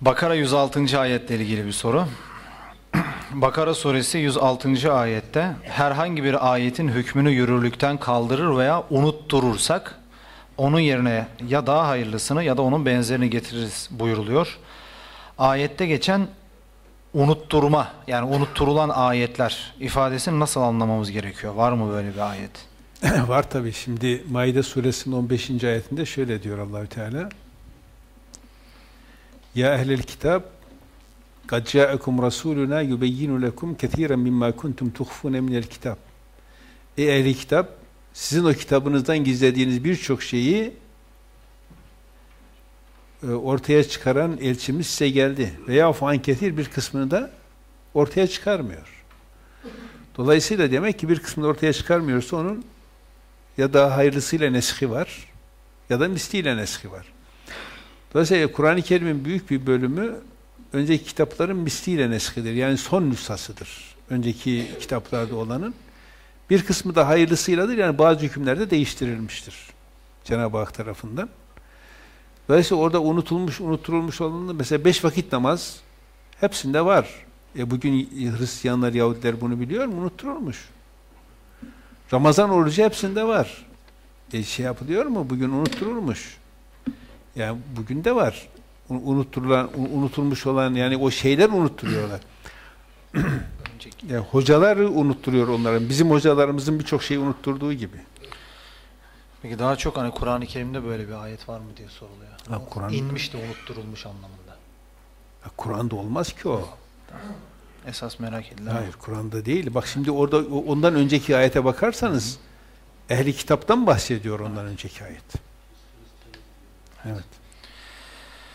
Bakara 106. ayetle ilgili bir soru. Bakara suresi 106. ayette herhangi bir ayetin hükmünü yürürlükten kaldırır veya unutturursak onun yerine ya daha hayırlısını ya da onun benzerini getiririz buyuruluyor. Ayette geçen unutturma yani unutturulan ayetler ifadesini nasıl anlamamız gerekiyor? Var mı böyle bir ayet? Var tabi. Şimdi Maide suresinin 15. ayetinde şöyle diyor Allahü Teala. Ya ehlel kitab قَدْ جَاءَكُمْ رَسُولُنَا يُبَيِّنُ لَكُمْ كَثِيرًا مِمَّا كُنْتُمْ تُخْفُونَ مِنَ الْكِتَابِ Ey ehli kitap, sizin o kitabınızdan gizlediğiniz birçok şeyi e, ortaya çıkaran elçimiz size geldi. Veya falan ketir bir kısmını da ortaya çıkarmıyor. Dolayısıyla demek ki bir kısmını ortaya çıkarmıyorsa onun ya da hayırlısıyla neshi var ya da misliyle neshi var. Dolayısıyla Kur'an-ı Kerim'in büyük bir bölümü önceki kitapların misliyle neskidir. Yani son nüshasıdır. Önceki kitaplarda olanın. Bir kısmı da hayırlısıyladır. Yani bazı hükümlerde değiştirilmiştir. Cenab-ı Hak tarafından. Dolayısıyla orada unutulmuş, unutturulmuş olanında mesela beş vakit namaz hepsinde var. E bugün Hristiyanlar, Yahudiler bunu biliyor mu? Unutturulmuş. Ramazan orucu hepsinde var. E şey yapılıyor mu? Bugün unutturulmuş. Yani bugün de var. Unutturulan, unutulmuş olan yani o şeyler unutturuyorlar. yani hocaları unutturuyor onların. Bizim hocalarımızın birçok şeyi unutturduğu gibi. Peki daha çok hani Kur'an-ı Kerim'de böyle bir ayet var mı diye soruluyor. Ha, Kur'an İnmiş de unutturulmuş anlamında. Kur'an'da olmaz ki o. Esas merak edilen. Hayır, Kur'an'da değil. Bak şimdi orada ondan önceki ayete bakarsanız ehli kitaptan bahsediyor ondan önceki ayet. Evet.